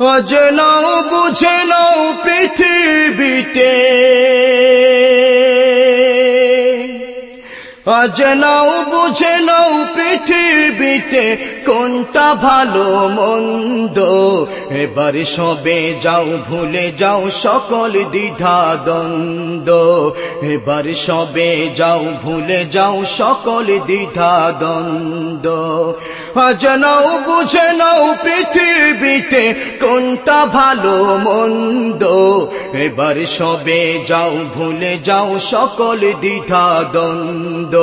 আজ নাও বুঝে নাও পৃথিবীতে আজ নাও বুঝে নাও পৃথিবীতে কোনটা ভালো মন্দ। এবার সবে যাও, ভুলে যাও সকল দ্বিধা দ্বন্দ্ব। এবার সবে যাও, ভুলে যাও সকল দ্বিধা দ্বন্দ্ব। আজ নাও বুঝে নাও পৃথিবীতে কোনটা ভালো মন্দ। এবার সবে যাও, ভুলে যাও সকল দ্বিধা দ্বন্দ্ব।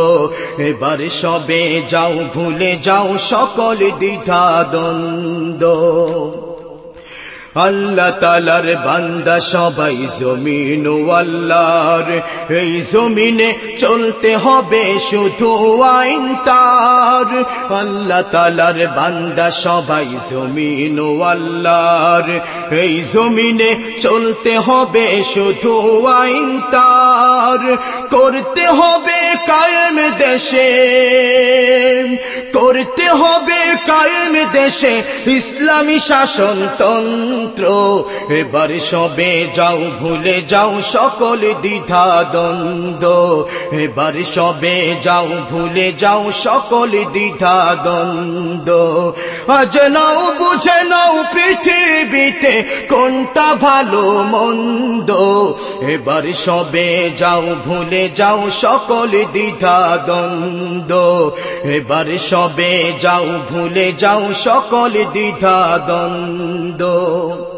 এবার সবে যাও, ভুলে যাও সকল দ্বিধা দ্বন্দ্ব। আল্লাহ তালার বান্দা সবাই জমিন আল্লাহর। এই জমিনে চলতে হবে শুধু আইন তার। আল্লাহ তালার বান্দা সবাই জমিন আল্লাহর। এই জমিনে চলতে হবে শুধু আইন তার। করতে হবে কায়েম দেশে, করতে হবে কায়েম দেশে ইসলামী শাসনতন্ত্র। এবার সবে যাও, ভুলে যাও সকল দ্বিধা দ্বন্দ্ব এবার সবে যাও, ভুলে যাও সকল দ্বিধা দ্বন্দ্ব আজ নাও, বুঝে নাও পৃথিবীতে কোনটা ভালো মন্দ। এবার সবে যাও ভুলে যাও সকল দ্বিধা দ্বন্দ্ব। এবার সবে যাও ভুলে যাও সকল দ্বিধা দ্বন্দ্ব।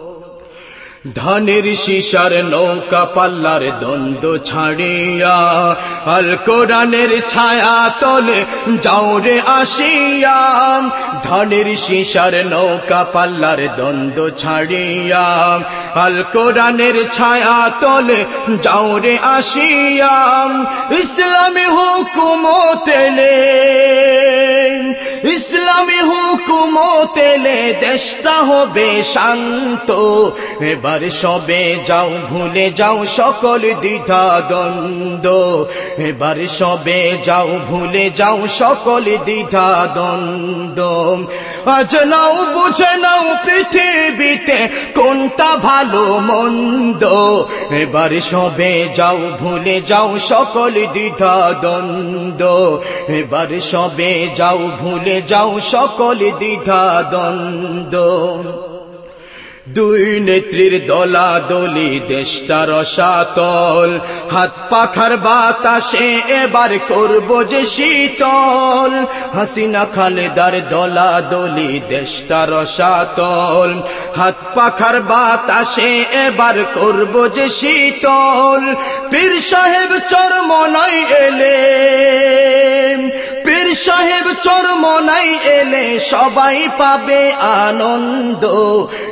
ধানের শিশার নৌকা পাল্লার দ্বন্দ্ব ছাড়িয়া আল কোরআনের ছায়া তলে যাও রে আসিয়া। ধানের শিশার নৌকা পাল্লার দ্বন্দ্ব ছাড়িয়া আল কোরআনের ছায়া তলে যাও রে আসিয়া। ইসলামী হুকুমতেলে ইসলামী হুকুমতেলে দেশটা হবে শান্ত। এবার সবে যাও, ভুলে যাও সকল দ্বিধা দ্বন্দ্ব। এবার সবে যাও, ভুলে যাও সকল দ্বিধা দ্বন্দ্ব। আজ নাও, বুঝে নাও পৃথিবীতে কোনটা ভালো, মন্দ। এবার সবে যাও, ভুলে যাও সকল দ্বিধা দ্বন্দ্ব। এবার সবে যাও, ভুলে যাও সকল দ্বিধা দ্বন্দ্ব। দুই নেত্রীর দলা দলি দেশটা রসাতল হাত পাখার বাতাসে এবার করব যে শীতল। হাসিনা খালেদার দলা দলি দেশটা রসাতল হাত পাখার বাতাসে এবার করব যে শীতল। পীর সাহেব চরমনাই এলে। পীর সাহেব চরমনাই এলে সবাই পাবে আনন্দ।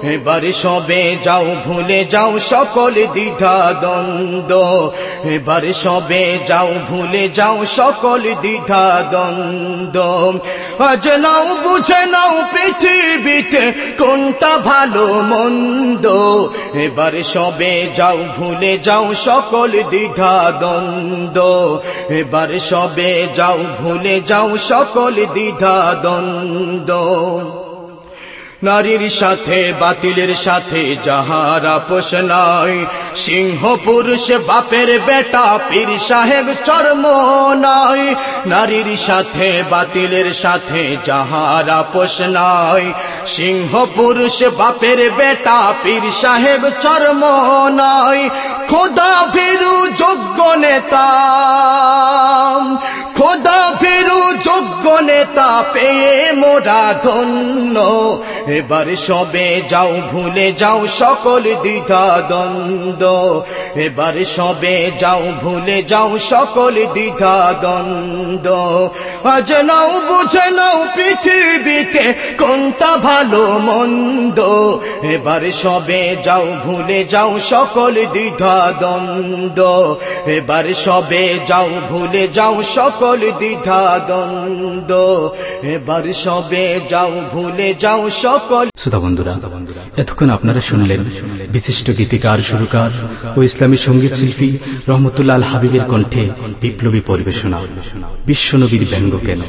এবার সবে যাও, ভুলে যাও সকল দ্বিধা দ্বন্দ্ব। এবার সবে যাও, ভুলে যাও সকল দ্বিধা দ্বন্দ্ব। আজ নাও, বুঝে নাও পৃথিবীতে কোনটা ভালো, মন্দ। এবার সবে যাও, ভুলে যাও সকল দ্বিধা দ্বন্দ্ব। এবার সবে যাও, ভুলে যাও সকল দ্বিধা দ্বন্দ্ব। নারীর সাথে, বাতিলের সাথে যাহার আপোষ নাই। সিংহ পুরুষ, বাপের বেটা, পীর সাহেব চর্ম নাই। নারীর সাথে, বাতিলের সাথে যাহার আপোষ নাই। সিংহ পুরুষ, বাপের বেটা, পীর সাহেব চর্ম নাই। খোদা ফিরু যোগ্য নেতা। খোদা নেতা পেয়ে মোরা ধন্য এবার সবে যাও, ভুলে যাও সকল দ্বিধা দ্বন্দ্ব এবার সবে যাও, ভুলে যাও সকল দ্বিধা দ্বন্দ্ব আজ নাও, বুঝে নাও পৃথিবীতে কোনটা ভালো, মন্দ। এবার সবে যাও, ভুলে যাও সকল দ্বিধা দ্বন্দ্ব এবার সবে যাও, ভুলে যাও সকল দ্বিধা দ্বন্দ্ব এবার সবে যাও, ভুলে যাও সকল। শ্রোতা বন্ধুরা, এতক্ষণ আপনারা শুনলেন বিশিষ্ট গীতিকার, সুরকার ও ইসলামী সংগীত শিল্পী রহমতুল্লাল হাবিবের কণ্ঠে বিপ্লবী পরিবেশনা। বিশ্বনবীর ব্যঙ্গ কেন?